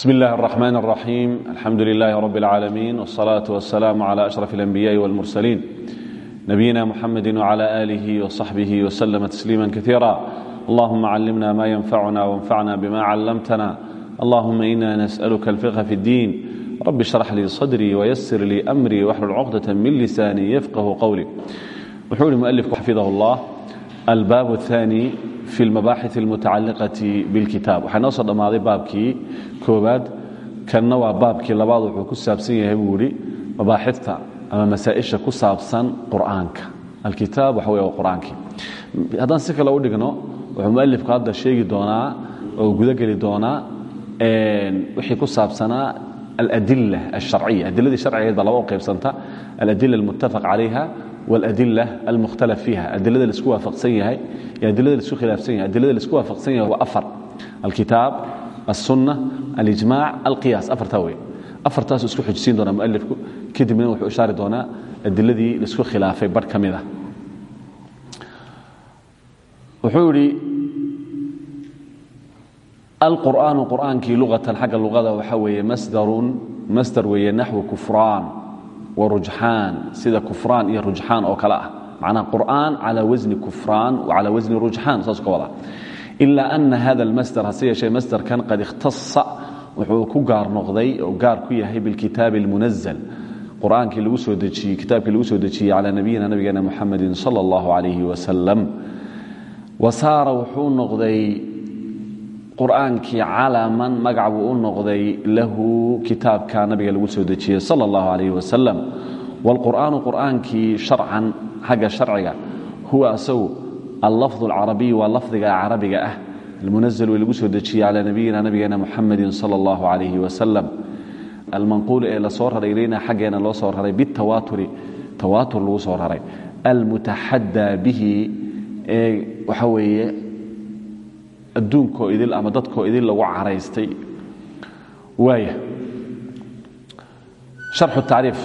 بسم الله الرحمن الرحيم الحمد لله رب العالمين والصلاة والسلام على أشرف الأنبياء والمرسلين نبينا محمد وعلى آله وصحبه وسلم تسليما كثيرا اللهم علمنا ما ينفعنا وانفعنا بما علمتنا اللهم إنا نسألك الفقه في الدين رب اشرح لي صدري ويسر لي أمري واحلل عقدة من لساني يفقه قولي وحول المؤلف حفظه الله الباب الثاني في المباحث المتعلقة بالكتاب waxaa noo soo dhammaaday baabkii koobaad kanna waa baabkii labaad wuxuu ku saabsan yahay buu ihi mabaaxifta ama masaa-isha ku saabsan qur'aanka alkitaab waxa wey waa qur'aankii haddaan si kale u dhigno wuxuu mualifku hadda sheegi doonaa oo gudogeli doonaa wixii ku saabsanaa aladila alsharciya adiladii sharcigeed baa laba u qaybsanta aladila almuttafaq calayha واladila almukhtalaf fiiha adilada la isku waafaqsan yahay iyo adilada la isku khilaafsan yahay adilada la isku waafaqsan yahay waa afar alkitaab alsunna alijmac alqiyaas afartaa wey afartaasuu isku xujisiin doonaa mualifku kadibna wuxuu ishaari doonaa adiladii la isku khilaafay barh ka wuxuu yidhi alqur'aanu qur'aankii luqatan xagga luqada waxaa weeye masdarun masdar weeye naxwu kufraan warujxaan sida kufraan iyo rujxaan oo kale ah. Macnaa qur'aan calaa wasni kufraan wacalaa wasni rujxaan saasuu ka wadaa ilaa ana hada almasdar hase yeeshee masdarkan qad ikhtasa wuxuu ku gaar noqday oo gaar ku yahay bilkitaabi almunazal qur'aankii lagu soo dejiyey kitaabkii lagu soo dejiyey calaa nabiyina nabigeena muxamedin sala allahu calayhi wasalam wa saara wuxuu noqday qur'aankii calaman magac buu u noqday lahu kitaabka nabiga lagu soo dejiyey sala allahu calayh wasalam waalqur'aanu qur'aankii sharcan xagga sharciga huwa asagu allafdu alcarabiy waa lafdiga carabiga ah almunazal ee lagu soo dejiyey calaa nabiyina nabigeena muxamedin sala allahu calayhi wasalam almanquulu ee la soo raray ilayna xaggeena loo soo raray bitawaturi tawaatur lagu soo raray. Almutaxadaa bihi ee waxa weeye adduunkoo idil ama dadkoo idil lagu caraystay. Waaya sharxu tacriif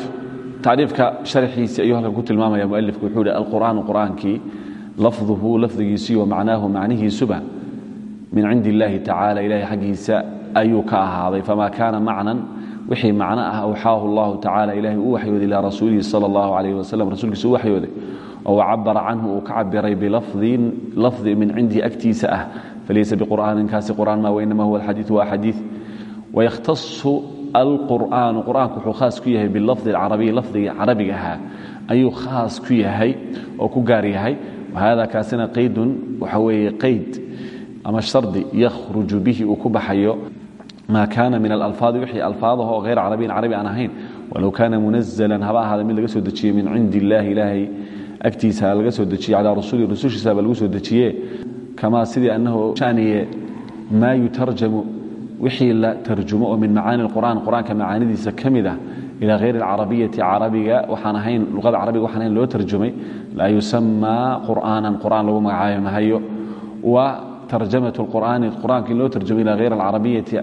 tacriifka sharxiisii ayuu halkan ku tilmaamaya mualifku wuxuu hi alqur'aanu qur'aankii lafduhu lafdigiisii wa macnaahu macnihiisuba min cindi illaahi tacala ilahay xaggiisa ayuu ka ahaaday. Famaa kaana macnan wixii macno ah awxaahu allahu tacala ilahay u waxyooday ilaa rasuulihi sala allahu calayh wasalam rasuulkiisa waxyooday. Oo cabara canhu uu ka cabiray bilafdin lafdi min cindii agtiisa ah falaysa biqur'aanin kaasi qur'aan ma wainama huwa alxadiiu waa xadiid wayakhtasu alqur'aanu qur'aanku wuxuu khaas ku yahay bilafdi alcarabiy lafdiga carabiga ahaa ayuu khaas ku yahay oo ku gaar yahay wahada kaasina qaydun waxa weeye qayd ama shardi yakhruju bihi uu ku baxayo maa kaana min alalfaadi wixii alfaadaho oo hayr carabiyin carabi aan ahayn walow kaana munazalan haba ahaada mid laga soo dejiyey min cindi illaahi ilaahay agtiisa laga soo dejiyey calaa rasuli rusushiisaba lagu soo dejiye kamaa sidii annahu shaniye maa yutarjamu wixii la tarjumo oo min macaani lqur'aan qur'aanka macaanidiisa ka mid ah ilaa hayri alcarabiyati carabiga waxaan ahayn luqada carabiga waxaan ahayn loo tarjumay laa yusamaa qur'aanan qur'aan lagu magacaabi mahayo wa tarjamatu lqur'aani qur'aanka in loo tarjumay ilaa hayr alcarabiyati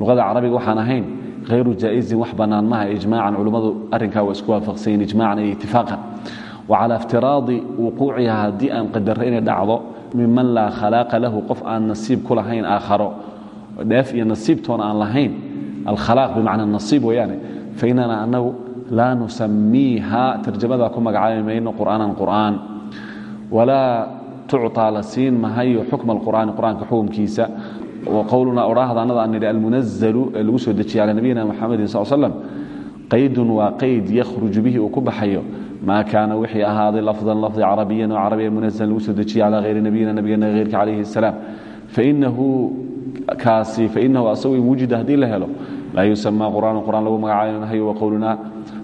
luqada carabiga waxaan ahayn hayru jaa'izin wax bannaan maha ijmaacan culummadu arrinkaa waa isku waafaqsanyiin ijmaacan iyo itifaaqan wacalaa iftiraadi wuquuciha haddii aan qadarro inay dhacdo miman laa khalaaqa lahu qof aan nasiib ku lahayn aakharo dheef iyo nasiibtoona aan lahayn alkhalaaq bimacna nasiib weeyaane fainana annagu laa nusamiiha tarjamadaa ku magacaabi mayno qur'aanan qur'aan. Walaa tucطaa la siin mahayo xukma alqur'aani qur'aanka xukumkiisa. Waqowlunaa odhaahdaanada aan nidhi almunazalu ee lagu soo dejiyey calaa nabiyina muxamedin sal slam qaydun waa qayd yakhruju bihi uu ku baxayo maa kaana wixii ahaaday lafdan lafdi carabiyan oo carabiya munazalan lagu soo dejiyey calaa hayri nabiyina nabigeena heyrka calayhi asalaam fainahu kaasi fainahu asagu in wujida haddii la helo laa yusamaa qur'aanu qur'aan lagu magacaabi mahayo waqowlunaa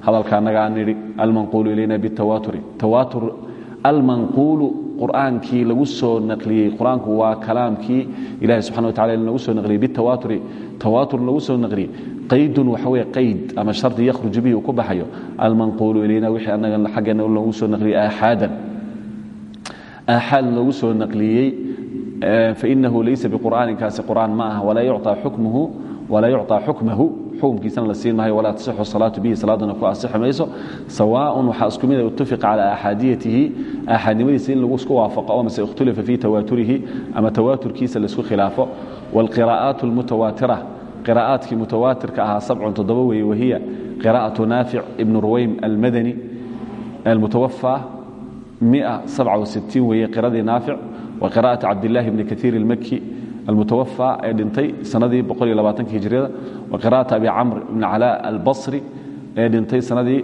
hadalka annaga aan nidhi almanquulu ilayna bitawaturi tawaatur almanquulu qur'aankii lagu soo naqliyey qur'aanku waa kalaamkii ilahi subxana wa tacala lagu soo naqliyey bitawaturi tawaatur lagu soo naqliyey qaydun waxa weye qayd ama shardi yakhruju bihi uu ku baxayo almanquulu ilayna wixii annaga xaggeena lagu soo naqliyey aaxaadan aaxaad lagu soo naqliyey fainahu laysa biqur'aaninkaasi qur'aan ma aha walaa yucطaa xukmuhu walaa yucطaa xukmahu xukumkiisana la siin maayo walaa tasixu salaatu bihi salaaduna ku asixi mayso sawaaءun waxaa isku mida itufiqa calaa axaadiyatihi aaxaadnimadiisa in lagu isku waafaqo o mase ikhtulifa fii tawaaturihi ama tawaaturkiisa laisku khilaafo wاlqira'aat اlmutawaatira qiraa'aadkii mutawaatirka ahaa sabcun toddoba weeye wahiya qiraa'atu naafic ibnu ruwaym almadani almutawafaa weeye qiradii naafic wa qira'ati cabdilaahi bni kaiir ilmaki almutawafaa ee dhintay sanadii hijriyada wa qira'ati abi camr ibni calaa albasri ee dhintay sanadii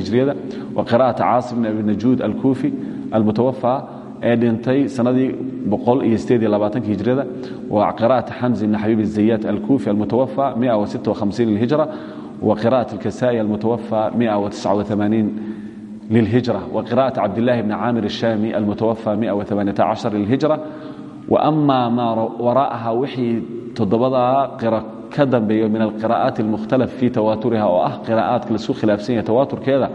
hijriyada wa qira'ati caasim abi najuud alkuufi almutawafaa ee dhintay sanadii hijriyada wa qira'ati xamzi bni xabiib الzayaat alkuufi almutawafaa lilhijra wa qira'ati اlkasaa'i almutawafaa للهجرة وقراءة عبد الله بن عامر الشامي المتوفى 118 للهجرة وأما ما وراءها وحي تضبضها قراءة كدنبي من القراءات المختلف في تواترها وأه قراءات لسو خلافسية تواتر كذا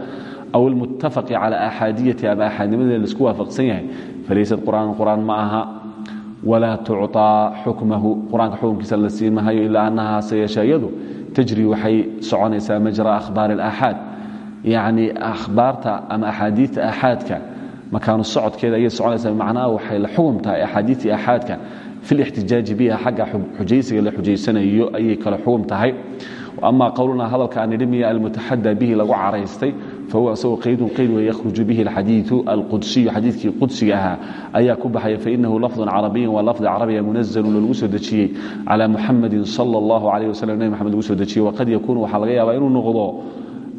أو المتفق على أحادية أما أحد من الاسكوها فقسية فليست قرآن قرآن معها ولا تعطى حكمه قرآن حكم كسل السين ما هي إلا أنها سيشايد تجري وحي سعونيسا مجرى أخبار الآحاد yacni akhbaarta ama axaadiidta aaxaadka makaanu socodkeeda ayay soconaysaa macnaha waxay la xugum tahay axaadiidtii aaxaadka fi lixtijaaji biha xagga xujaysiga la xujaysanayo ayay kala xugum tahay ama qowlunaa hadalka aan nidhi miya almutaxada bihi lagu caraystay fahuwa isagoo qaydun qayd wey yakhruju bihi alxadiidu alqudsiyu xadiidkii qudsiga ahaa ayaa ku baxaya fainahu lafdun carabiyan waa lafdi carabiya munazalun oo lagu soo dejiyey calaa muxamadin sala allahu calayh wasalam nebi maxamed lagu soo dejiyey waqad yakuunu waxaa laga yaabaa inuu noqdo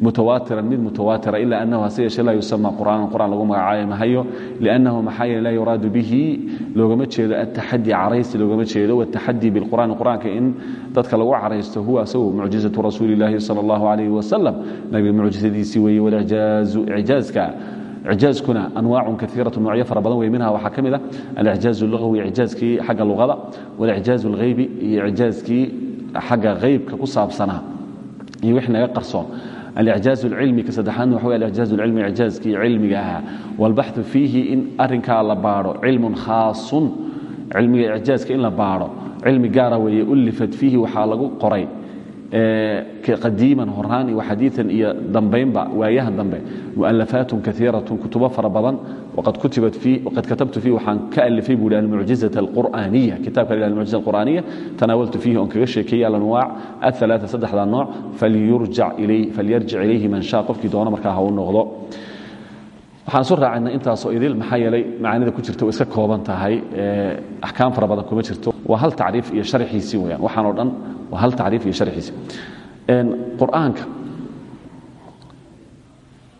mutawaatiran mid mutawaatira ila anahu hase yeeshee laa yusama qur'aanan qur'aan lagu magacaabi mahayo liannahu maxaa yeele laa yuraadu bihi loogama jeedo ataxadi caraysi loogama jeedo wataxadi bilqur'aani qur'aanka in dadka lagu caraysto huwa asagu mucjizatu rasuuli illaahi sala allahu calayhi wasalam nabiga mucjizadiisii weeye walicjaazu icjaazka icjaazkuna anwaacun kaiiratu noocyo fara badan wey minha waxaa ka mid ah alicjaazu lugawi icjaazkii xagga luqada walicjaazu alghaybi iyo icjaazkii xagga haybka ku saabsanaa. Iyo wixii naga qarsoon alicjaaز اlcilmi ka saddexaadna waxa wey alicjaaز اlcilmi icjaazkii cilmiga ahaa wاlbaxu fiihi in arinkaa la baadho cilmun khaasun cilmiga icjaazka in la baadho cilmi gaara weeye ulifat fiihi waxaa lagu qoray adiima horaan iyo xadiian iyo dambaynba waayaha dambe. Mualafaat kaiira kutubo fara badan. Qad katabtu fiih waxaan ka alifay buu almucjiza alqur'aaniya kitabka la almucjiza alqur'aaniya tanaawaltu fiihi oon kaga sheekeeyey alanwaac aalaaa saddexda nooc. Falyarjic ilayhi man shaa qofkii doono ha u noqdo waxaan soo raacayna intaasoo idil maxaa yeelay macaanida ku jirta way iska kooban tahay axkaam fara badan kuma jirto. Waa hal tacriif iyo sharxiisii weyaan waxaan oo dhan waa hal tacriif iyo sharxiisii qur'aanka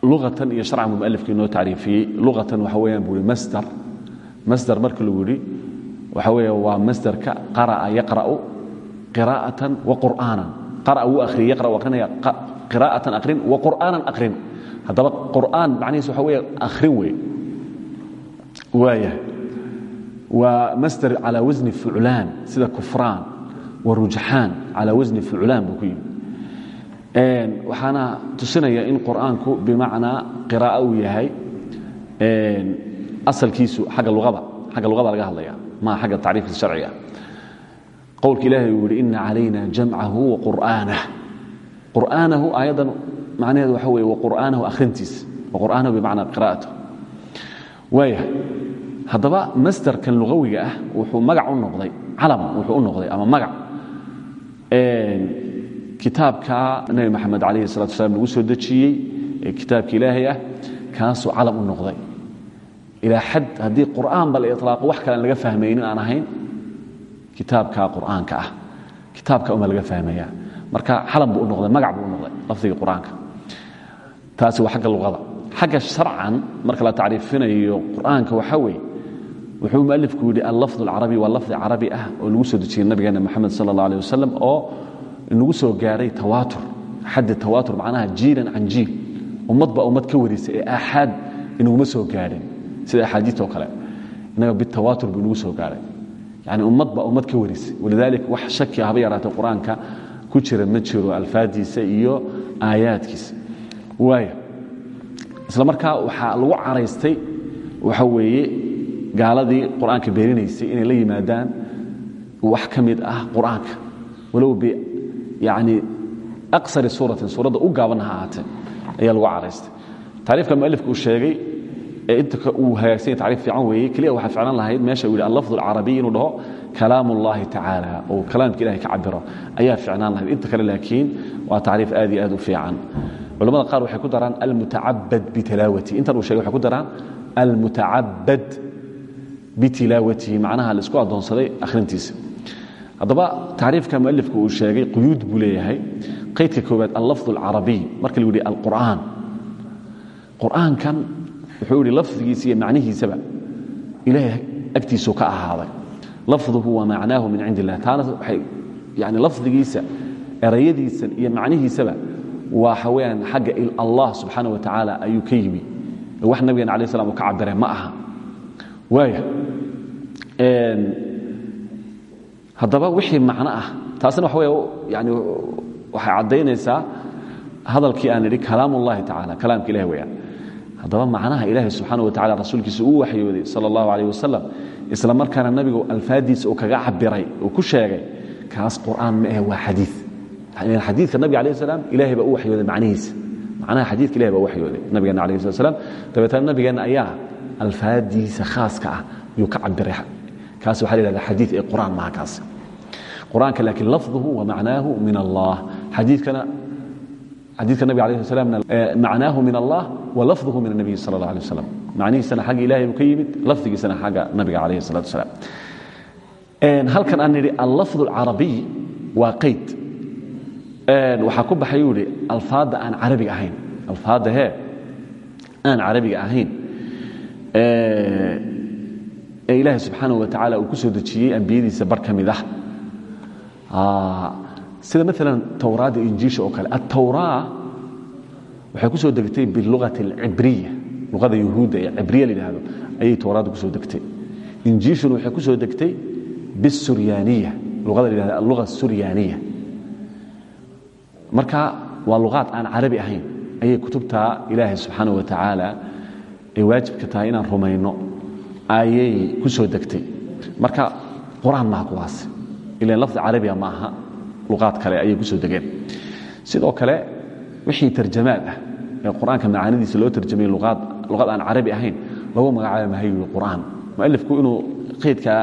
luqatan iyo sharcan buu mualifkii noo tacriifiyey. Luqatan waxa weeyaan buu ihi masdar. Masdar marka lagu yidhi waxa weeye waa masdarka qara'a yaqra'u qiraa'atan wa qur'aanan. Qara'a wuu akhriyay yaqra' wuu akrinaya qiraa'atan aqrin wa qur'aanan aqrin haddaba qur'aan macnihiis waxa weeye akhrin wey waaya waa masdar calaa wasni fuclaan sida kufraan. Wa rujxaan calaa wasni fuclaan buu ku yimi. Tusinaya in qur'aanku bimacnaa qiraa'o uu yahay asalkiisu agga luada xagga luqada laga hadlaya maa xagga tacriifkiisa sharciga. Qowlka ilaahay uu yihi ina calayna wa qur'aanah qur'aanahu aayaddan macnaheedu waxa weye waqur'aanahu akhrintiisa waqur'aanahu bimacnaa qira'atu waaya haddaba masdarkan lugawiga ah wuxuu magac u noqday calam wuxuu u noqday ama magac. Kitaabka nebi maxamed calayhi salatu wasalaam lagu soo dejiyey ee kitaabka ilaahay ah kaasuu calam u noqday. Ilaa xad haddii qur'aan ba la ilaaqo wax kale aan laga fahmaynin aan ahayn kitaabka qur'aanka ah kitaabka uma laga fahmaya. Marka calam buu u noqday magac buu u noqday lafdiga qur'aanka taasi waa xagga luqada. Xagga sharcan marka la tacriifinayo qur'aanka waxaa weeye wuxuu mualifku yidhi allafdu alcarabi waa lafdi carabi ah oo lagu soo dejiyey nabigeena moxamed sala allah aleh wasalam oo nagu soo gaaray tawaatur xaddi tawaatur macnaha jiilan can jiil. Ummadba ummad ka warisa ee aaxaad inaguma soo gaadhin sida axaadiitoo kale innaga bitawaatur buu inagu soo gaaray. Yani ummadba ummad ka warisa walidalik wax shaki haba yaraatay qur'aanka. Ku jira ma jiro alfaadiisa iyo aayaadkiisa isla markaa waxaa lagu caraystay waxa weeye gaaladii qur'aanka beerinaysay inay la yimaadaan wax ka mid ah qur'aanka. Walow yani aqsari suuratin suuradda u gaaban ha ahaatee ayaa lagu caraystay. Tacriifka mualifka uu sheegay ee inta uu hagaagsan yahay tacriif fiican weeye keliya waxaa ficlan lahayd meesha uu yidhi allafdu alcarabiy inuu dhaho kalaam ullahi tacaala oo kalaamka ilahay ka cabiro ayaa ficnaan lahayd. Inta kale laakiin waa tacriif aad iyo aad u fiican culamada qaar waxay ku daraan almutacabad bitilaawatihi intan uu shegay waxay ku daraan almutacabad bitilaawatihi macnaha la isku addoonsaday akhrintiisa. Haddaba tacriifka mualifka uu sheegay quyuud buu leeyahay. Qaydka koowaad allafظ اlcarabiy marka lagu yihi alqur'aan. Qur'aankan wuxuu yihi lafdigiisa iyo macnihiisaba ilaahay agtiisuu ka ahaaday. Lafduhu wa macnaahu min cindi illah taana waxay yani lafdigiisa erayadiisan iyo macnihiisaba waxa weyaan xagga allah subxaana wa tacaala ayuu ka yimi. Wax nabigeena alay slam ka cabire ma aha. Waaya haddaba wixii macno ah taasina waxa wey yani waxay caddaynaysaa hadalkii aan idhi kalaam ullahi tacala kalaamka ilahi weyaan macnaha ilaahay subxaana wa tacala rasuulkiisa uu waxyooday sala allahu alayh wasalam isla markaana nabigu alfaadiisa uu kaga cabiray uu ku sheegay kaas qur'aan ma ahe waa xadii xadiidka nabiga alayh salaam ilahay baa u waxyooday macnihiisa macnaha xadiidka ilahay baa u waxyooday nabigeena alayh slat slam dabeetana nabigeenna ayaa alfaadiisa khaaska ah yuu ka cabiray kaas waxa la yhahda xadiid ee qur'aan maha kaas qur'aanka laakiin lafduhu wa macnaahu min allah xadiidkana xadiidka nabig alayh sl macnaahu min allah wa lafduhu min الnabiy sala اllah alيه wasalam macnihiisana xagga ilahay buu ka yimid lafdigiisana xagga nabiga alayh الsalatu wasalaam halkan aan nidhi allafظ اlcarabiy waa qayd waxaa ku baxay uu ihi alfaadda aan carabiga ahayn. Alfaadda hee aan carabiga ahayn. Ee ilaahay subxaanaه wa tacaala uu ku soo dejiyey ambiyadiisa bar ka mid ah. Sida maala towraadda injiisha oo kale atowraa waxay ku soo degtay biluati alcibriya luqada yuhuudda ee cibriya la yidhaahdo ayay towraadda ku soo degtay. Injiishuna waxay ku soo degtay bisuryaaniya luqada la yidhahdo alluga suryaaniya marka waa luqaad aan carabi ahayn ayay kutubtaa ilaahay subxaana wa tacaala ay waajibka tahay inaan rumayno ayay ku soo degtay. Marka qur'aan maha kuwaas ilan lafdi carabiga ma aha luqaad kale ayay ku soo degeen. Sidoo kale wixii tarjamaad ah ee qur'aanka macaanidiisa loo tarjamay luqaad aan carabi ahayn lagu magacaabi mahayo qur'aan. Mualifku inuu qaydka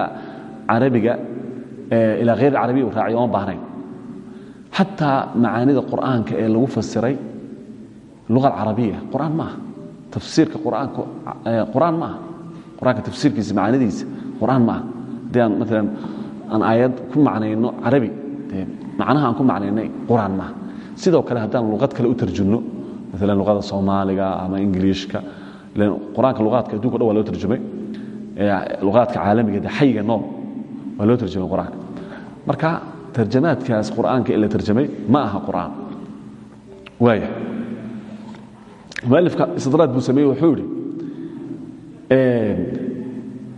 carabiga ilaa hayr carabiya u raaciyo ooma baahnayn xataa macaanida qur'aanka ee lagu fasiray luqa carabiya qur'aan maaha. Tafsiirka qur'aan maaha. Qur'aanka tafsiirkiisa macaanidiisa qur'aan maaha. Haddii aan maalan aan aayad ku macnayno carabi macnaha aan ku macnaynay qur'aan maaha. Sidoo kale haddaan luqad kale u tarjumno maalan luqada soomaaliga ama ingiliishka qur'aanka luqaadka adunka dhan waa loo tarjumay. Luqaadka caalamiga de xayiga nool waa loo tarjumay qur'aanka. Marka tarjamaadkaas qur'aanka ee la tarjamay ma aha qur'aan. Waaya mualifka istidraad buu sameeyey wuxuu yidhi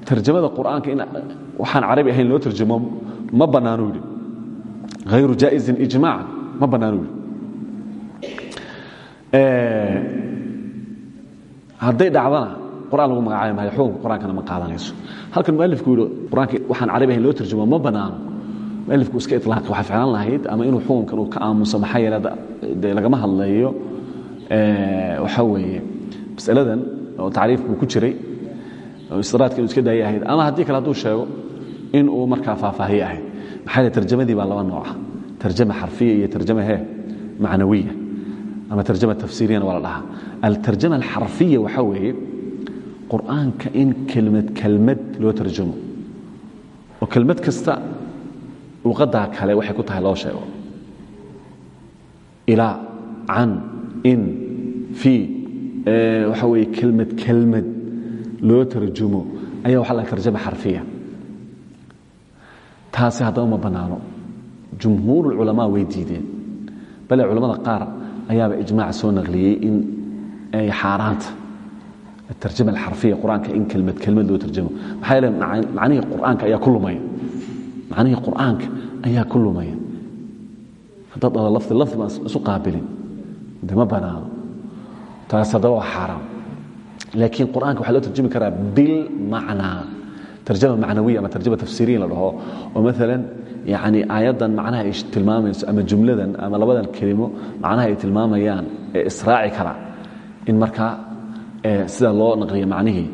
tarjamada qur'aanka in waxaan carabi ahayn loo tarjamo ma bannaanu yidhi. Hayru jaa'izin ijmaacan ma bannaanu yidhi. Hadday dhacdana qur'aan lagu magacaabi maayo xukunka qur'aankana ma qaadanayso? Halkan mualifku yidhi qur'aanka waxaan carabi ahayn loo tarjamo ma bannaano mualifku iska ilaaqi waxaa ficlaan lahayd ama inuu xukunkan uu ka aamuso maxaa yeele dee lagama hadlayo waxaa weeye masaladan oo tacriif buu ku jiray oo istiraadka inuu iska daaya ahayd ama haddii kale hadduu sheego in uu markaa faahfaahiye ahayd. Maxaa yeele tarjamadii baa laba nooca tarjama xarfiya iyo tarjama hee macnawiya ama tarjama tafsiiriyana waa la dhahaa. Altarjama alxarfiya waxaa weeye qur'aanka in kelmad kelmad loo tarjamo oo kelmad kasta luqadaa kale waxay ku tahay loo sheego. Ilaa can in fii waxa weeye kelmad kelmad loo tarjumo ayaa waxa la tarjama xarfiya. Taasi haddaba ma bannaano jumhuur ulculamaa way diideen. Bale culamada qaar ayaaba ijmaac soo naqliyey in ay xaaraanta atarjama alxarfiya qur'aanka in kelmad kelmad loo tarjamo. Maxaa yeele macnihii qur'aanka ayaa ku macnihii qur'aanka ayaa ku lumaya. Haddaad dhado lafdi lafdi baan isu qaabilin. De ma taas haddaba waa xaaraam. Laakiin qur'aanka waxaa loo tarjumi karaa bilmacnaa tarjama macnawiya ama tarjama tafsiiriya la dhaho. Oo maalan yani aayaddan macnaha ay tilmaamayso ama jumladan ama labadan kelimo macnaha ay tilmaamayaan ee israaci kara in markaa sida loo naqliyo macnihii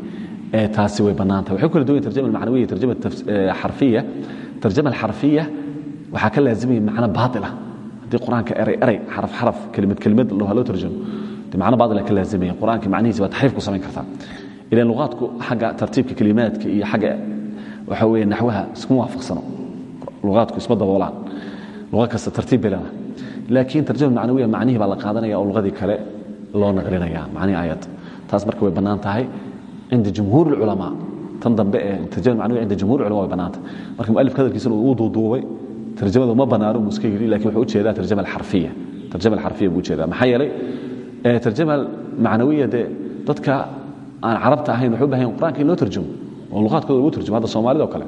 taasi way bannaantahay waxay kala duwan tarjama macnawiya tarjama xarfiya tarjama alxarfiya waxaa ka laazimaya macno baatila. Haddii qur'aanka eray eray xaraf xaraf kelimad kelimad loo tarjamo dee macno baatila ka laazimaya qur'aanka macnihiisa waa taxriif ku samayn kartaa ilan luqaadku xagga tartiibka kelimaadka iyo xagga waxa weeye naxwaha iskuma waafaqsano luqaadku isma daboolaan. Luqa kasta tartiib bay leedahay. Laakiin tarjama macnawiya macnihii baa la qaadanaya oo luqadii kale loo naqlinaya macnihii aayad. Taas marka way bannaan tahay. Cinda jumhuur ulculamaa tan dambe ee tarjama macnawiya cinda jumhuur ulama way bannaan tahay marka mualifka hadalkiisana uu duuduubay tarjamada ma bannaano mu iska yidhi laakiin wuxuu u jeedaa tarjama alxarfiya tarjama alxarfiya buu u jeedaa maxaa yeelay tarjama macnawiya dee dadka aan carabta ahayn waxay u baahan yahin in loo tarjumo oo luqaadkooda lagu tarjumo hadda soomaalida o kale.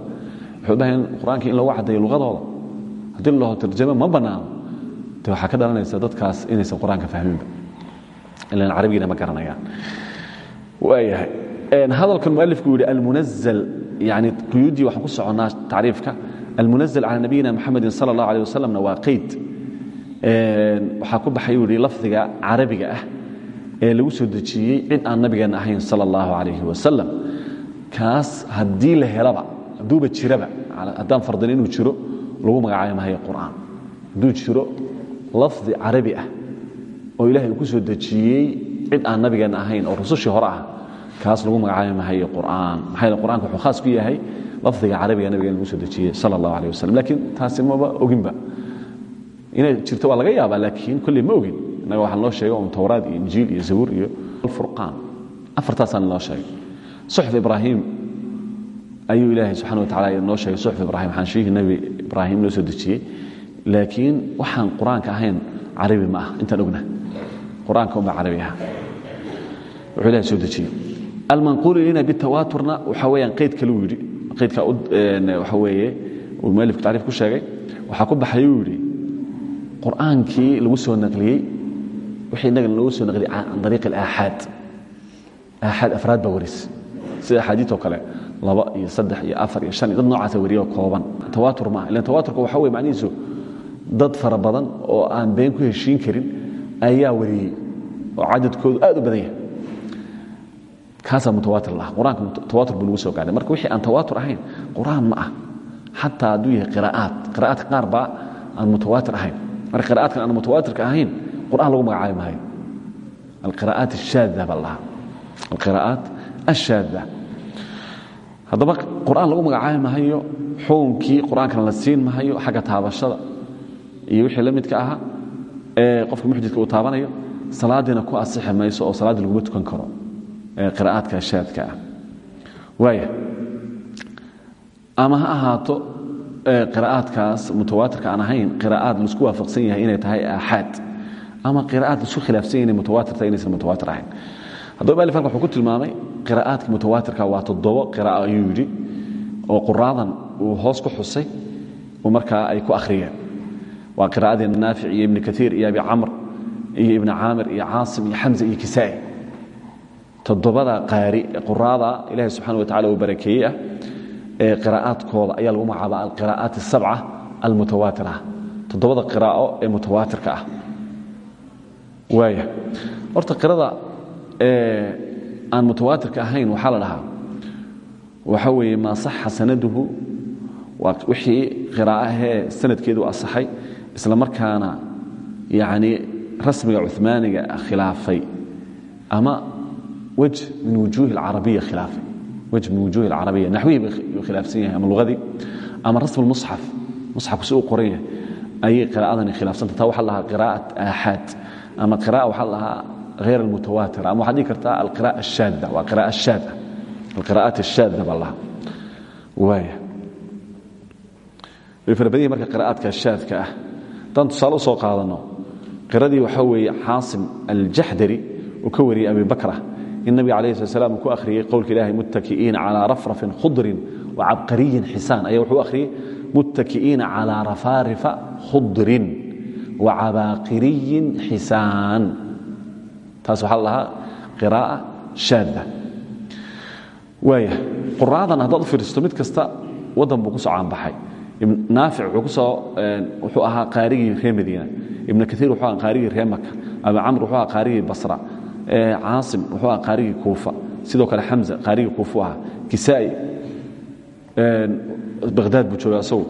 Waxay u baahan yahin in loogu caddeeyo luqadooda. Haddii la dhaho ma bannaano de waxaa ka dhalanaysa dadkaas inaysan qur'aanka fahminba ilan carabigiina ma garanayaan. Waayahay hadalkan mualifku yidhi almunazal yani quyuuddii waxaan ku soconnaa tacriifka almunazal cala nabiyina muxamedin sala allah aleh wasalamna waa qeyd. Waxaa ku baxay uu yihi lafdiga carabiga ah ee lagu soo dejiyey cid aan nabigeenna ahayn sala allahu calayhi wasalam kaas haddii la helaba hadduuba jiraba haddaan fardin inuu jiro lagu magacaabi mahayo qur'aan. Hadduu jiro lafdi carabi ah oo ilahay uu ku soo dejiyey cid aan nabigeenna ahayn oo rusushii hore ah kaas lagu magacaabi mahayo qur'aan. Maxaa yeele wuxuu khaas ku yahay lafdiga carabiga nabigeena lagu soo dejiyey sala allahu wasalam laakiin taasi maba oginba. Inay jirto waa laga yaabaa laakiin kolley ma ogin. Innaga waxaa noo sheegay un towraad iyo injiil iyo zabuur iyo alfurqaan. Afartaasaan noo sheegay. Suxuf ibraahim ayuu ilaahay subxana wa tacala noo sheegay suxuf ibraahim xaanshihii nebi ibraahim loo soo dejiyey laakiin waxaan qur'aanka ahayn carabi ma ah intaan ogna. Qur'aanka unbaa carabi ah wuxuu ilahay soo dejiyey almanquulu ilina bitawaaturna waxaa weeyaan qayd kaluu yidhi qaydka waxa weeye uu mualifku tacriif ku sheegay waxaa ku baxayuu yidhi qur'aankii lagu soo naqliyey wixii innaga lagu soo naqliyey can dariiq alaaxaad aaxaad afraad baa waris. Sida axaadiitoo kale laba iyo saddex iyo afar iyo shan iyo dad noocaasa wariyo kooban. Tawaatur maaha ilan tawaaturka waxa weye macnihiisu dad fara badan oo aan been ku heshiin karin ayaa wariyey oo cadadkoodu aad u badan yahay kaasaa mutawaatir laha qur'aanka tawaatur buu soo gaadhay marka wixii aan tawaatur ahayn qur'aan ma ah. Xataa hadduu yahay qiraa'aad qiraa'aadka qaar aan mutawaatir ahayn. Marka qiraa'aadkan aan mutawaatirka ahayn qur'aan lagu magacaabi maayo alqiraa'aat ashaada baa lahaa alqiraa'aat ashaada haddaba qur'aan lagu magacaabi mahayo xukunkii qur'aankana la siin mahayo xagga taabashada iyo wixii la midka ahaa ee qofka muxdidka uu taabanayo salaadiina ku asixi oo salaaddii laguma tukan karo qiraa'aadka ashaadka ah. Ama ha ahaato qiraa'aadkaas mutawaatirka aan ahayn qiraa'aad la isku waafaqsan yahay inay tahay aaxaad ama qiraa'aad la isku khilaafsan yahay inay mutawaatir tahay inaysan mutawaatir ahayn. Haddaba alif halkan wuxuu ku tilmaamay qiraa'aadka mutawaatirka waa toddobo qiraa'o ayuu yidhi oo quraadan uu hoos ku xusay oo markaa ay ku akhriyeen. Waa qiraa'adii naafic iyo ibni iyo abi camr iyo ibni caamir iyo caasim iyo xamza iyo kisaa'i toddobada qaari quraada ilaahay subxana wa tacala uu barakeeyey ah ee qiraa'aadkooda ayaa lagu magacaaba alqiraa'aat asabca almutawaatira toddobada qiraa'o ee mutawaatirka ah. Waaya horta qirada aan mutawaatirka ahayn waxaa la dhahaa waxa weeye maa saxa sanaduhu waa wixii qiraa'ahee sanadkeedu asaxay isla markaana yacni rasmiga cumaaniga khilaafay ama wj min wujuuhi carabiya khilaafa wj min wujuuhi carabiya naxwihii bayuu khilaafsan yahay ama lugadii ama rasm muxaf muxafku si uu qoran yahay ayay qira'adani khilaafsanta taa waxaa lahaa qira'at aaxaad ama qira'a waxaa lahaa hayr almutawaatir ama waxaad dhihi kartaa alqira'a ashaada waa qira'a shaada alqira'aat ashaada baa lahaa waaya way fara badan yahi marka qira'aadka shaadka ah haddaan tusaale u soo qaadano qiradii waxaa weeye xaasim aljaxdari uu ka wariyey abi bakrah in nabiga alayه الsلat slam uu ku akhriyey qowlka ilahi muttaki'iina calىa rafrafin khudrin wacabqariyin xisaan ayaa wuxuu akhriyey muttaki'iina calىa rafaarifa khudrin wacabaaqiriyin xisaan taas waxaa la dhahaa qiraa'a shaada waaya quraadan haddaad u fiiristo mid kasta waddan buu ku soo caanbaxay naafic wuxuu ku soo wuxuu ahaa qaarigii reer madiina ibnu kaiir wuxuu ahaa qaarigii reer maka abu camr wuxuu ahaa qaarigii basra caasim wuxuu ahaa qaarigii kuufa sidoo kale xamza qaarigii kuufu ahaa kisaa'i bakhdaad buu jooga asagu.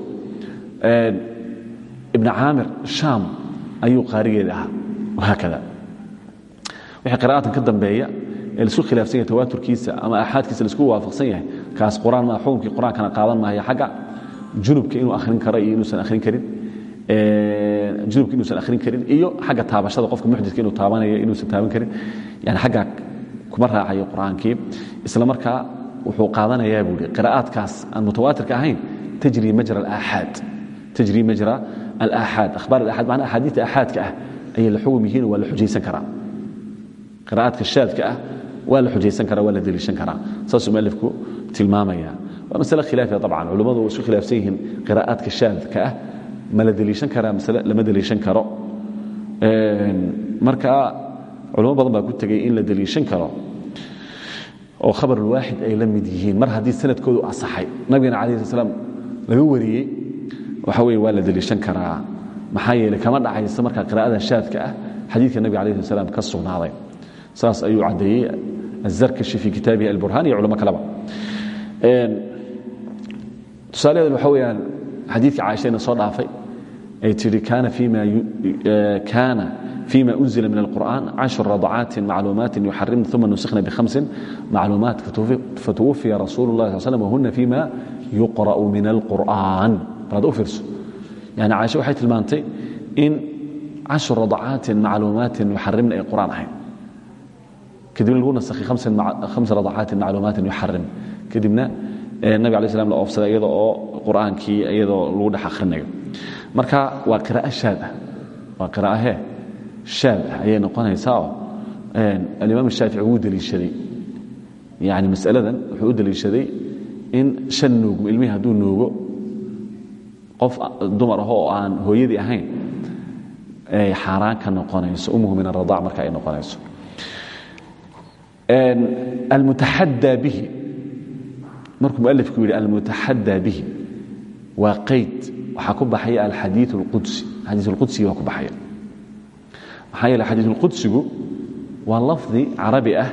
Ibn caamir shaam ayuu qaarigeeda ahaa wahaakada. Wixii qira'aadkan ka dambeeya ee la isku khilaafsan yahay tawaaturkiisa ama aaxaadkiisa la isku waafaqsan yahay kaas quraan maa xukunkii qur'aankana qaadan maayo xagga junubka inuu akhrin karo iyo inuusan akhrin karin junubka inuusan akhrin karin iyo xagga taabashada qofka muxdidka inuu taabanayo inuusan taaban karin. Yani xagga kuma raacayo qur'aankii. Isla markaa wuxuu qaadanayaa buu ihi qira'aadkaas aan mutawaatirka ahayn tajri majra alaaxaad. Tajri majra alaaxaad. Akhbaar alaaxaad macnaa axaadiista aaxaadka ah ayay la xugum yihiin waa la xujaysan karaa. Qira'aadka shaadka ah waa la xujaysan karaa waa la deliishan karaa. Saasuu mualifku tilmaamaya waa masale khilaafiya طabcan culummadu way isku khilaafsan yihiin qira'aadka shaadka ah ma la deliishan karaa masale lama deliishan karo. Marka culamo badan baa ku tegey in la deliishan karo oo khabarulwaaxid ay la mid yihiin. Mar haddii sanadkoodu asaxay nabigana alayh sl slam laga wariyey waxa weye waa la deliishan karaa. Maxaa yeeley kama dhacayso marka qira'ada shaadka ah xadiidka nabiga alayh sl slam ka sugnaaday. Saas ayuu caddeeyey azarkashi fi kitaabihi alburhaan iyo culamo kaleba. Tusaalaheedan waxa weyaan xadiikii caaishana soo dhaafay ay tii kaana fima e, unzila min اlqur'an cashru radcaati macluumaati yuxarimna uma nusikhna bihamsin macluumaat fatuwufiya rasuul اlah sl sm whuna fima yuqra'u min alqur'an balaad u fiirso. Yani caaisha waxay tilmaantay in cashru radcaatin macluumaatin yuxarimna ay qur'aan ahayd kadibna lagu nasakhay hamsa radcaati macluumaatin yuxarim kadibna nabig ala slam la oofsaday iyado oo qur'aankii iyadoo lagu dhex akrinayo marka waa qiraa'e shaad ah. Waa qiraahe shaad ah ayay noqonaysaa oo alimaam shaafici wuu deliishaday yani masaladan wuxuu u deliishaday in shan nuugmo ilmihii hadduu nuugo qof dumar aho oo aan hooyadii ahayn ay xaaraan ka noqonayso umuhu min aradac marka ay noqonayso. Almutaxaddaa bihi markuu mualifku yidhi almutaxaddaa bihi waa qayd waxaa ku baxaya alxadii اlqudsi xadiis اlqudsiga waa ku baxaya maxaa yeele xadiisulqudsigu waa lafdi carabi ah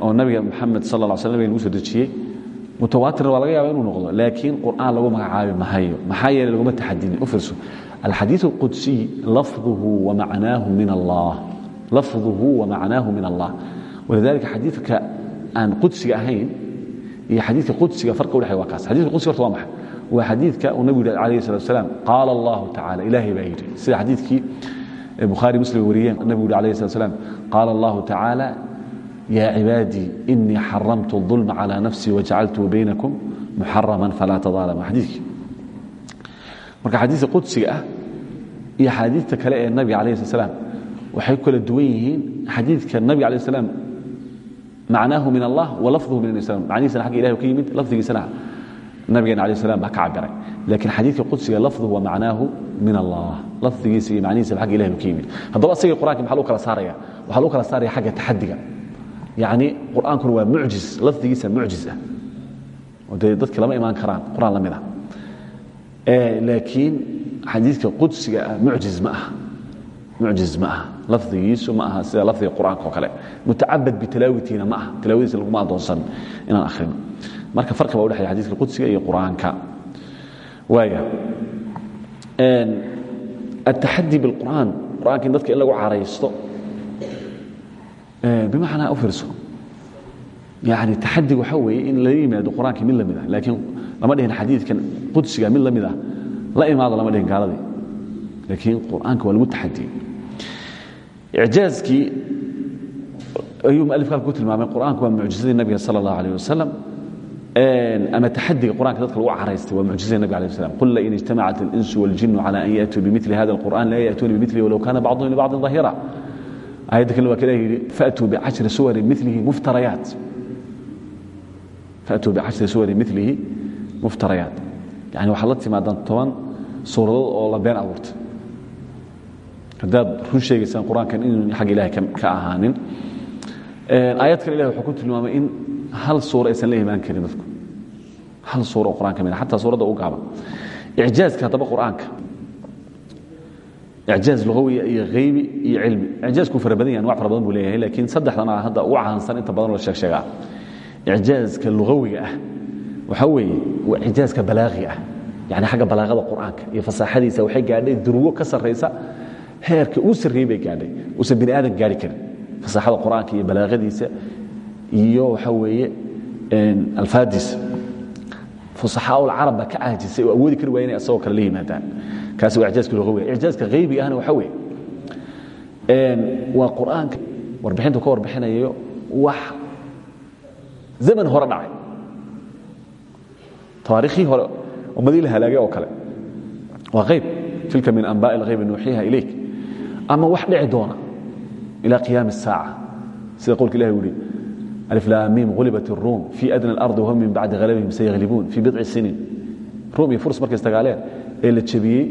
oo nabiga moxamed sal lla sl nabga lagu soo dejiyey mutawaatirna waa laga yaaba inuu noqdo laakiin qur'aan lagu magacaabi mahayo maxaa yeele laguma taxadinin u fiirso alxadiiث اlqudsiy lafduhu wamacnaahu min allah lafduhu wamacnaahu min allah walidalika xadiidka aan qudsiga ahayn iyo xadiidka qudsiga farqa udhexey waa kaas xadidka qudsiga horta waa maxay waa xadiidka uu nabigu yidhi alayh الsalatu wasalaam qaala allahu tacala ilaahay baa yidhi sida xadiidkii bukhaari muslim wariyeen nabigu uri alayh slat slam qaala allahu tacaala yaa cibaadii inii xaramtu الظulma calى nafsii wajacaltuu baynakum muxaraman falaa tadaalama xadiikii marka xadiidka qudsiga ah iyo xaadiidta kale ee nabiga alayh slat slam waxay ku kala duwan yihiin xadiidka nabiga alayh slam macnaahu min allah walafduhu min islam macnihiisana xagga ilahi ka yimid lafdigiisana nabigeena alayh slam baa ka cabiray laakiin xadiidka qudsiga lafduhu wa macnaahu min allah lafdigiisa iyo macnihiisa agga ilahi ka yimid haddaba asagii qur'anka maxa lagu kala saaraya waxaa lagu kala saaraya xagga taxadiga yacni qur'aankuna waa mucjiz lafdigiisa mucjiz ah oo dee dadki lama imaan karaan qur'aan la mid ah laakiin xadiidka qudsiga ah mucjiz ma aha mucjiz ma aha. Lafdigiisu ma aha sida lafdiga qur'aanka oo kale. Mutacabad bitalaawitiina ma aha. Tilaawadiisa laguma adoonsan inaan akhrino marka farqi baa u dhexeya xadiiska qudsiga iyo qur'aanka. Waaya ataxadi bilqur'aan. Qur'aanka in dadka in lagu caraysto. Bimacnaa u fiirso. Yani taxadi waxaa weeye in lala yimaado qur'aanka mid la mid ah laakiin lama dhihin xadiidkan qudsiga mid la mid ah. La imaado lama dhihin gaaladii. Laakiin qur'aanka waa lagu taxadiyey icjaazkii ayuu mualifka halka ku tilmaamay qur'aanku waa mucjizadii nabiga salى الlah عalيه wasalam ama taxadiga qur'anka dadka lagu caraystay waa mucjizada nabig alيه slam qul lain اجtamacat اlinsu wاljinu calى an yaأtuu bimili hada اlqur'an laa yأtuuna bimilihi walow kana bacضuhum libacضin ظahira ayadda kale waa kale yidhi faatuu bicashri suwari milihi muftarayaat faatuu bicashri suwari milihi muftarayaat yani waxaad la timaadaan toban suuradood oo la been abuurtay haddaad run sheegaysaan qur'aankan inuu xagga ilahay ka ahaanin. Aayad kale ilahi wuxuu ku tilmaamay in hal suura aysan la imaan karin dadku. Hal suura oo qur'an ka mid xataa suuradda u gaaban icjaazka haddaba qur'aanka. Icjaaz lugawiya iyo haybi iyo cilmi. Icjaazku fara badan yahay anwac fara badan buu leeyahay laakiin saddexdana hadda ugu caansan inta badan la sheeg sheegaa icjaazka lugawiga ah waxaa weeye waa icjaazka balaaqi ah. Yani xagga balaaqada qur'aanka iyo fasaaxadiisa waxay gaadhay durwo ka sarraysa heerka uu sarreeyey bay gaadhay uusan bini aadan gaari karin. Fasaaxada qur'aanka iyo balaaqadiisa iyo waxa weeye alfaadiisa fusaxaaul carab baa ka caajisay oo awoodi kari waaya inay asagoo kale la yimaadaan. Kaasi waa icjaaska lugawiga icjaaska haybiga ahna waxa weeye waa qur'aanka warbixintu ka warbixinayo wax zaman hore dhacay. Tawaariikhii hore ummadii la halaagay oo kale. Waa hayb tilka min anbaaءi اlghaybi nuuxiiha ilayk ama wax dhici doona ilى qiyaami الsaaca sida qowlka ilahi u yihi aliflaamiim gulibat الruum fii adna اlarضi wahum min bacdi halabihim sayaglibuun fii bidci siniin ruum iyo furs markay istagaaleen ee la jebiyey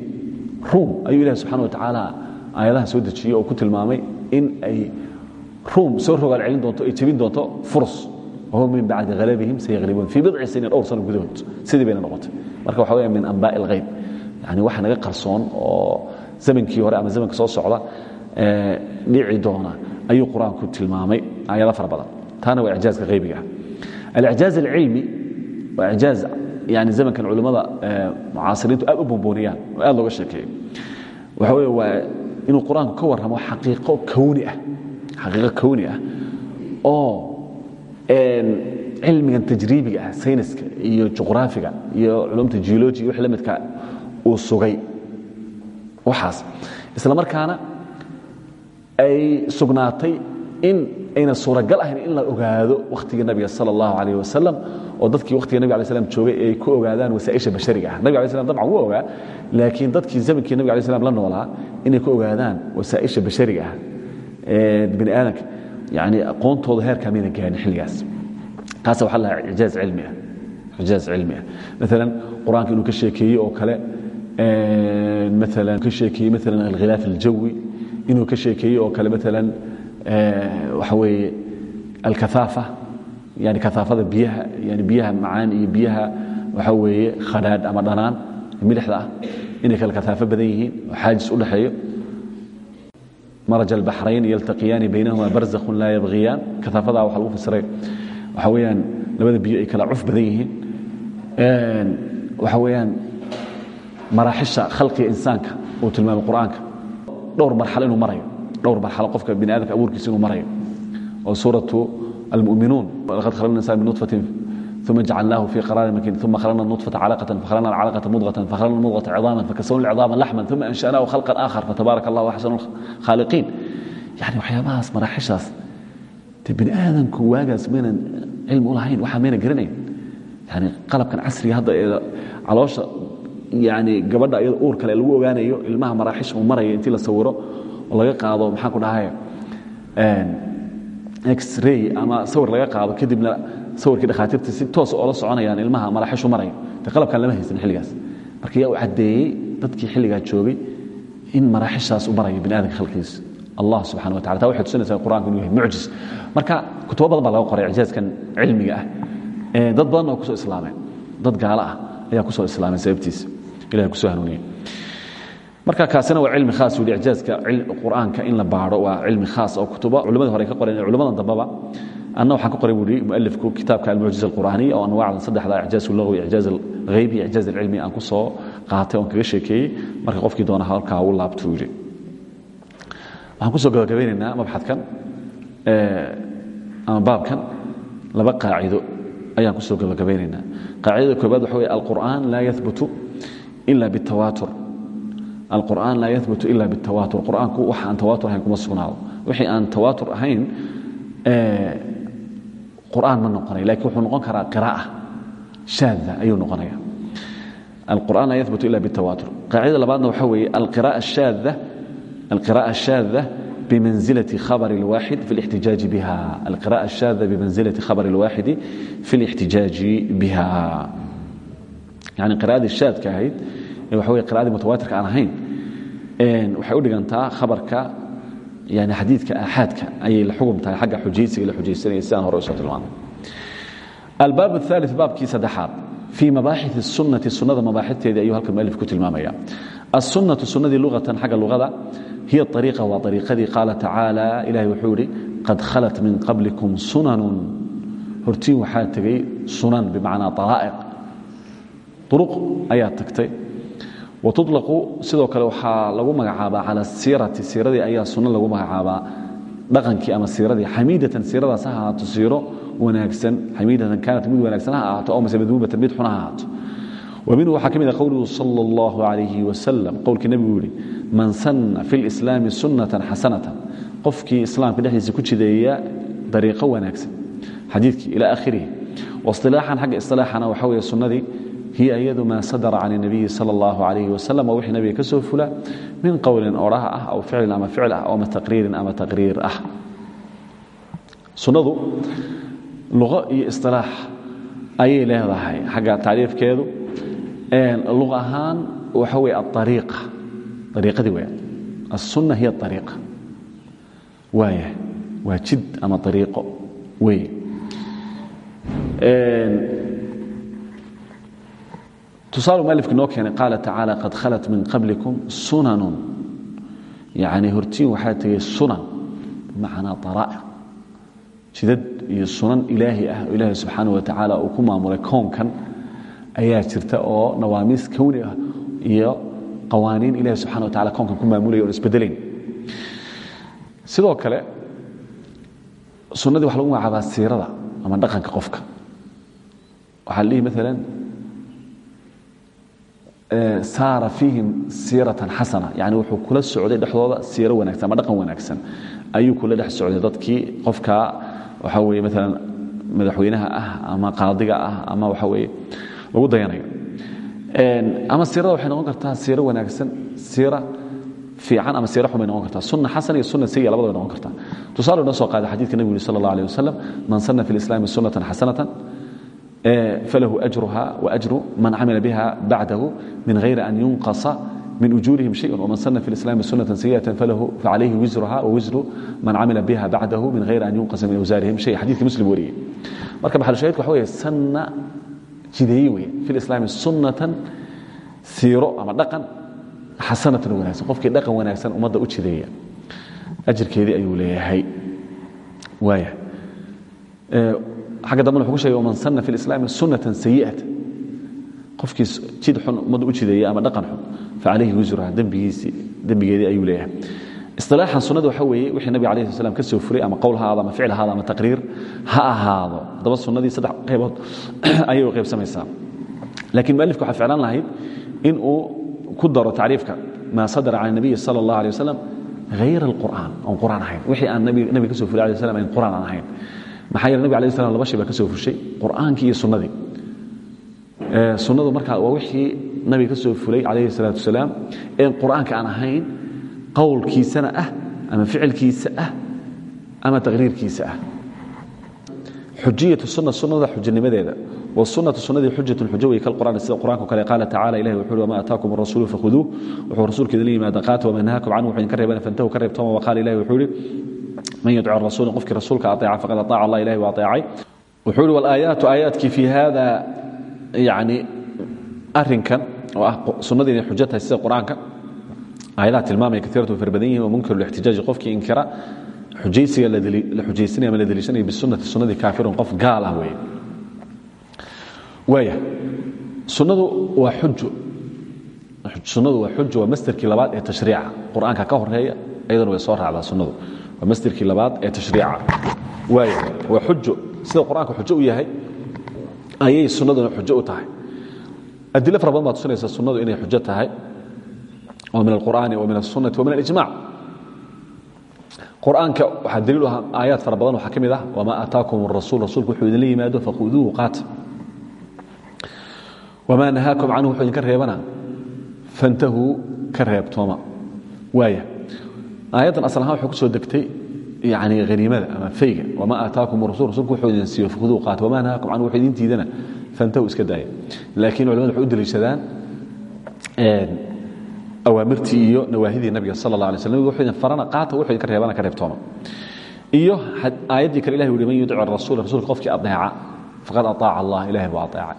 ruum ayuu ilahi subxana wa tacaala aayadaha soo dejiyey oo ku tilmaamay in ay ruum soo rogaal celin doonto ay jebin doonto furs wahum min bacdi halabihim sayaglibuun fii bidci siniin dhowr sano gudahood sidii bayna noqotay marka waxa weya min anbaaءi اlghayb yani wax naga qarsoon oo zamankii hore ama zamanka soo socda dhici doona. Ayuu qur'aanku tilmaamay aayado fara badan. Taana waa icjaazka haybiga ah alicjaaz alcilmi waa icjaaz yani zamankan culimmada mucaasiriintu aad u buunbuuniyaan oo aad looga sheekeeyo waxa wey waa inuu qur'aanku ka warramo xaqiiqo kowni ah xaqiiqo kowni ah oo cilmigan tajriibiga ah sayniska iyo juqraafiga iyo culumta geology iyo wix la midka uu sugay waxaas. Isla markaana ay sugnaatay in ayna suuragal ahayn in la ogaado wakhtigii nabiga sal اllahu alayh wasalam oo dadkii wakhtiga nabig alay slam joogay ay ku ogaadaan wasaaisha bashariga ah. Nabig alay slam dabcan wuu ogaa laakiin dadkii zamankii nabig alay slam la noolaa inay ku ogaadaan wasaaisha bashariga ah. Bini aadamka yani aqoontooda heerkaa mayna gaarin xilligaas. Kaasa waxa la dhahaa ijaaz cilmi ah ah. Maalan qur'aanka inuu ka sheekeeyey oo kale maalan ka sheekeeyey maalan alkhilaaf aljawi inuu ka sheekeeyey oo kale maalan waxa weeye alkahaafa yani kahaafada biyaha yani biyaha macaan iyo biyaha waxa weeye khadhaadh ama dhanaan milixda ah inay kale kahaafo badan yihiin oo xaajis u dhexeeyo. Maraj albaxrayn yaltaqiyaani baynahuma barzakhun laa yabghiyaan. Kahaafadaa waxa lagu fasiray waxa weeyaan labada biyo ay kala cuf badan yihiin. Waxa weeyaan maraaxisha khalqiga insaanka uu tilmaamay qur'aanka dhowr marxalo inuu marayo dhowr marxalo qofka bini aadamka abuurkiisa inuu marayo oo suuratu almu'minuun laqad khalaqna insan min nutfatin ثم جعلناه في قرار مكين ثم خلقنا النطفة علقة فخلقنا العلقة مضغة فخلقنا المضغة عظاما فكسونا العظام لحما ثم أنشأناه خلقا آخر فتبارك الله أحسن الخالقين يعني waxyaabahaas maraaxishaas de bini aadamku waagaas maynan cilmi u lahayn waxaa mayna garanayn yani qalabkan casriga hadda ee caloosha yani gabadha iyada uur kale lagu ogaanayo ilmaha maraaxisha uu maraya intii la sawiro oo laga qaado maxaan ku dhahay x-ray ama sawir laga qaado kadibna sawirkii dhakhaatiirta si toos oola soconayaan ilmaha maraaxishu maraya. De qalabkan lama haysan xilligaas. Marka yaa u dadkii xilligaa joogay in maraaxishaas u maraya bini aadamka khalqigiisa allah subxana wa tacala taa waxay tusinaysaa qur'anku inuu yahay mucjis marka kutubo baa laga qoray ijaazkan cilmiga ah. Dad badan oo ku soo islaameen. Dad gaalo ah ayaa ku soo islaameen sababtiisa ilahay ku soo hanuuniyey marka kaasina waa cilmi khaas weli icjaazka qur'aanka in la baadho waa cilmi khaas oo kutubo culimadii hore ka qoreen culimadan dambaba. Anna waxaan ka qoray yihi mualifku kitaabka almucjiza alqur'aaniya oo anwaacda saddexda icjaaz lugwi icjaaz alghaybi icjaaz alcilmi aan ku soo qaatay oon kaga sheekeeyey. Marka qofkii doona halkaa u laabtuu yidhi. Waxaan ku soo gabagabeynaynaa mabxadkan ama baabkan laba qaacido ayaan ku soo gabagabeynaynaa qaacidada koobaad waxa wey alqur'aan laa yahbutu ila bitawaatur alqur'aan laa yahbutu ila bitawaatur qur'aanku wax aan tawaatur ahayn kuma sugnaado wixii aan tawaatur ahayn qur'aan ma noqonay lakin wuxuu noqon karaa qiraa'a shaada ayuu noqonaya alqur'aan laa yahbutu ila bitawaatur qaacidada labaadna waxa weeye alqiraa'a shaada القراءة الشاذة بمنزلة خبر الواحد في الاحتجاج بها القراءة الشاذة بمنزلة خبر الواحد في الاحتجاج yani qira'adii shaadka ahayd waa wey qira'adii mutawaatirka aan ahayn waxay u dhigantaa khabarka yani xadiidka aaxaadka ayay la xugum tahay xagga xujaysiga la xujaysanaya sidaan hore u soo tilmaamay. Albaab aali baabkii saddexaad fii mabaaxii sunati sunada mabaaxiteedii ayuu halkan mualif ku tilmaamaya. Asunatu sunadii luatan xagga luqada hiy ariiqa waa ariiqadii qaala tacaala ilahay wuxuu ihi qad khalat min qablikum sunanun. Hortiin waxaa tegey sunan bimacnaa alaa'iq uruq ayaa tagtay wa tuطlaqu sidoo kale waxaa lagu magacaabaa cala siirati siiradii ayaa sunno lagu magacaabaa dhaqankii ama siiradii xamiidatan siiradaas ha ahaato siiro wanaagsan xamiidatan kaanat mid wanaagsan ha ahaato oo mase madmuumatan mid xun ha ahaato ومنه waxaa ka mid a qowluhu salى الlaه عaليه وسلم qowlkii nebigu yihi man sana fi اlإسlaami sunaة xasanة qofkii islaamka dhexdiisa ku jideeya dariiqo wanaagsan xadiikii ilى akhirihi واصطilaaxan xagga iصطilaaxana waxa weeye sunnadii hiya iyadu maa sadara can الnabiyi salى الlaه عaليه وسلم oo wixii nabiga ka soo fula min qowlin oraha ah aw ficlin ama ficl ah ama taqriirin ama taqriir ah sunnadu luqo iyo iصطilaax ayay leedahay xagga tacriifkeedu luq ahaan waxa wey aariiqa ariiqadii weyaan aلsunna hiy ariiqa waaya waa jid ama ariiqo wey tusaalu mualifki noo keenay qaala tacaala qad khalat min qablikum sunanun. Yani hortiin waxaa tegey sunan bimacnaa araa'iq jidad iyo sunan ilaahi ah oo ilaahi subxaanah wa tacaala uu ku maamulay koonkan ayaa jirta oo nawaamiis kowni ah iyo qawaaniin ilahi subxana wa tacala koonkan ku maamulaya oon isbedelayn sidoo kale sunnadii waxa lagu magacaabaa siirada ama dhaqanka qofka. Waxaa la dhihi maalan saara fiihim siiratan xasana yani wuxuu kula socday dhexdooda siiro wanagsan ama dhaqan wanaagsan. Ayuu kula dhex socday dadkii qofka waxa weye maalan madaxweynaha ah ama qaadiga ah ama waxa weye lagu dayanayo. Ama siirada waxay noqon kartaa siiro wanaagsan siira fiican ama siiro xun noqon kartaa. Sunna xasan iyo sunna sayi labada noqon kartaa. Tusaale noo soo qaada xadiidka nebigu yuri sala allah man sanna fi lislaami sunnatan xasanatan falahu ajruha waajru man camila biha bacdahu min hayri an yunqasa min ujuurihim shayun waman sanna fi lislaami sunnatan sayi'atan falahu facalayhi wisruha wawisru man camila biha bacdahu min hayri an yunqasa min awsaarihim shay xadiidka muslim wariyey marka maxalushaahidku waxa weeye sanna jideeye wey fi lislaami sunnatan siiro ama dhaqan xasanatan wanaagsan qofkii dhaqan wanaagsan ummadda u jideeya ajirkeedii ayuu leeyahay waaya xagga dambena wuxuu ku shegay man sanna fi lislaami sunnatan sayi'ata qofkii jid xun ummadda u jideeya ama dhaqan xun facalayhi wisruha dembigiisii dembigeedii ayuu leeyahay isilaaxan sunnada waxa weeye wixii nabig alayh sl ka soo furay ama qowl ha ama ficil ha ahaado ama taqriir ha ahaado haddaba sunnadii saddex qaybood ayay u qaybsamaysaa laakiin mualifka waxaa ficlaan lahayd in uu ku daro tacriifka maa sadara can nabiyi sala allah alay wasalam alqur'aan oon qur'aan ahayn wixii aan nabiga ka soo furay alay slam ayn qur'aan aan ahayn maxaa yeele nabig alayh slam laba shay baa ka soo fushay qur'aankii iyo sunnadii. Sunnadu markaa waa wixii nabiga ka soo fulay calayhi salaatu wasalaam. Een qur'aanka aan ahayn qowlkiisana ah ama ficilkiisa ah ama taqriirkiisa ah. Xujiyatu sunna sunnada xujinimadeeda. Wsunatu sunadii xujatun xujo wey kalqur'aan sida qur'anka kale qaala tacala ilahi wuxu uhi wama ataakum arasuulu fakhuduuh wuxuu rasuulka idin yimaada qaata wama nahaakum canhu. Wuxuu idinka reebana fantahu ka reebtooma waqaala ilahi wuxuu ihi man yudci rasuula qofkii rasuulka ateeca faqad ataaca allah ilahi waa ateecay. Wuxuu ihi walaayaatu aayaadkii fi hada yani arinkan oo ah sunnadii inay xujo tahay sida qur'aanka aayadaha tilmaamaya kaiiratu fara badan yihiin wa munkiru lixtijaaji qofkii inkira xujaysiga la xujaysanaya ama la deliishanaya bisunati sunnadii kaafirun qof gaal ah weeye. Waaya sunnadu waa xujo sunnadu waa xujo waa masderkii labaad ee tashriica qur'aanka ka horreeya ayadana way soo raacdaa sunnadu waa masderkii labaad ee tashriica. Waaya waa xujo. Sida qur'aanka xujo u yahay ayay sunnaduna xujo u tahay. Adilo fara badan baa tusinaysa sunnadu inay xujo tahay oo min alqur'aani wa min alsunnati wa min alijmac qur'aanka waxaa daliil u ah aayaad fara badan waxaa ka mid ah wamaa aataakum arasuul rasuulku wuxuu idinla yimaado faquduuhu qaata wamaa nahaakum canhu wuxuu idinka reebana fantahuu ka reebtooma waaya aayaddan asal ahaan waxay ku soo degtay yani haniimada ama fayga. Wamaa aataakum rasul rasulku wuxuu idin siiyo fakhuduu qaata wamaa nahaakum canhu wuxuu idin diidana iska daaya. Laakiin culamadu waxay u deliishadaan awaamirtii iyo nawaahidii nabiga sala allah alay idin farana qaata wuxuu idinka reebana ka reebtooma iyo aayaddii kale ilahi wuhi man yudic rasuul rasuulka qofkii faqad ataaca allah ilahi buu adeecay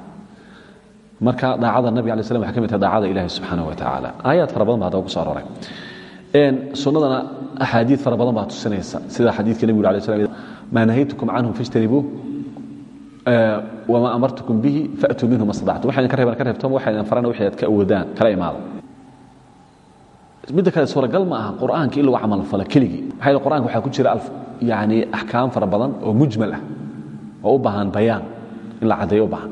marka daacada nabig alay slam waxay ka mid tahay daacada ilahi subxaanaه wa tacaala aayaad fara badan ku soo aroray sunnadana axaadiid fara badan baa tusinaysa. Sida xadiidka nebigu alay slam maa nahaytukum canhu fajtanibuuh wamaa amartukum bihi faatuu minhu ma stadactum waxaydan ka reebaan ka reebtoon waxaydan farana wixii aad ka awoodaan kala imaada midda kale suuragal ma aha qur'aanka in lagu camal falo keligii. Maxaa qur'anka waxaa ku jira yani axkaam fara badan oo mujmal ah oo u baahan bayaan in la caddeeyo u baahan.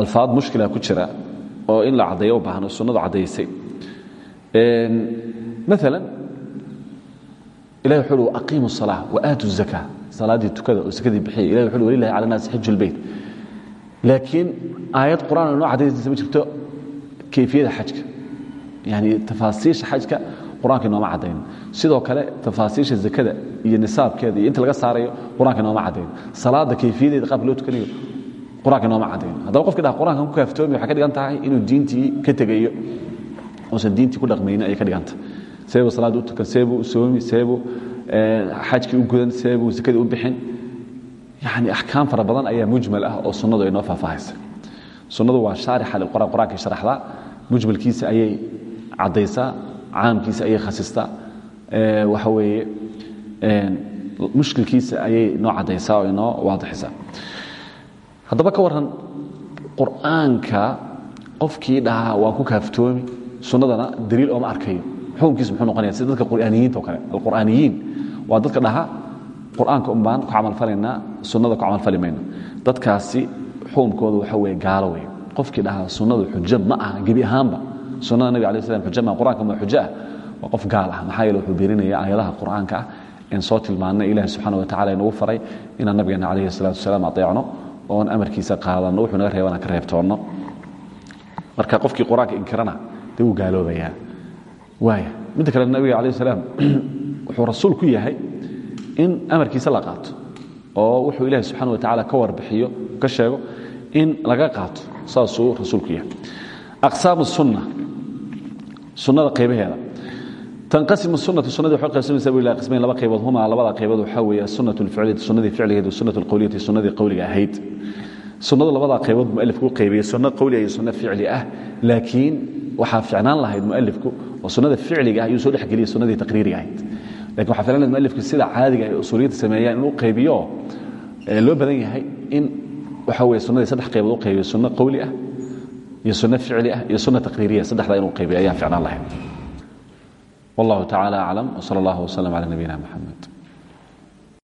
Alfaad mushkila ku jira oo in la caddeeyo u baahan oo sunnadu caddaysay maala ilahi wuxuu uhi aqiimu الصalaaة waaatu الzaka salaaddii tukada oo sakadii bixiya ilahi wuxu uhi walilahi cala الnaasi xiju اlbeyt laakiin aayad qur'aan noo caddaysaysa ma jirto kayfiyada xajka yani tafaasiisha xajka qur-aanka inooma caddayn sidoo kale tafaasiisha zakada iyo nisaabkeeda iyo inta laga saarayo qur-aanka inooma caddayn salaada kayfiyadeeda qaabka loo tukanayo qur-aanka inooma caddayn haddaba qofki dhaha qur-aankan ku kaaftoomi waxay ka dhigan tahay inuu diintii ka tegayo uusan diintii ku dhaqmaynin ayay ka dhiganta seebuu salaadda u tukan seebuu soomi seebuu xajkii u gudan seebuu zakadii u bixin. Yani axkaam fara badan ayaa mujmal ah oo sunnadu ay noo sunnadu waa shaarixa lilqur'an qur'ankay sharaxdaa. Mujmalkiisa ayay caddaysaa caamkiisa ayay khasistaa. Waxa weeye mushkilkiisa ayay noo caddaysaa oo inoo waadixisaa. Haddaba ka warran qur'aanka qofkii dhahaa waan ku kaaftoomi sunnadana daliil ooma arkayo xukunkiisu muxuu noqonaya sida dadka qur'aaniyiinta oo kale alqur'aaniyiin. Waa dadka dhaha qur'aanka un baan ku camalfalaynaa sunnada ku camalfali mayno dadkaasi xukunkooda waxa weeye gaalo wey qofkii dhahaa sunnadu xujo ma aha gebi ahaanba. Sunnada nabig alai slam xujo ma qur'anka ma xujo ah waa qof gaal ah maxaa yeele wuxuu beeninaya aayadaha qur'aanka ah een soo tilmaannay ilahi subxana wa tacala inagu faray inaan nabigeena calayhi salatu wasalaam ateecno oon amarkiisa qaadanno wuxuu naga reebana ka reebtoonno. Marka qofkii qur'aanka inkirana dee wuu gaaloobayaa waaya midda kale nabiga calayh salaam wuxuu rasuul ku yahay in amarkiisa la qaato oo wuxuu ilahi subxana wa tacala ka warbixiyo ka sheego in laga qaato. Saasuu rasuulku yahay. Aqsaam sunna. Sunnada qaybaheeda tanqasimu sunatu sunadii waxay qaybsamaysaa bu qismayn. Laba qaybood humaa labada qaybood waxaa weeye sunnatu lficliyati sunnadii ficligeed wa sunnatu lqowliyati sunnadii qowliga ahayd. Sunnadu labadaa qaybood mualifku u qaybiyey sunno qowliga iyo sunno ficli ah. Laakiin waxaa ficnaan lahayd mualifku oo sunnada ficliga ah ayuu soo dhexgeliyey sunnadii taqriiriga ahayd. Lakin waxa ficlan lahayd mualifku sida caadiga ay usuuliyadda sameeyaan inuu qaybiyo loo badan yahay in waxa weye sunnadii saddex qaybood u qaybiyo sunno qowli ah iyo sunno ficli ah iyo sunno taqriiriya saddexdaa inuu qaybiyo ayaa ficnaan lahayd. Wallahu tacala aclam wsala allah wslam cala nabiyina moxamed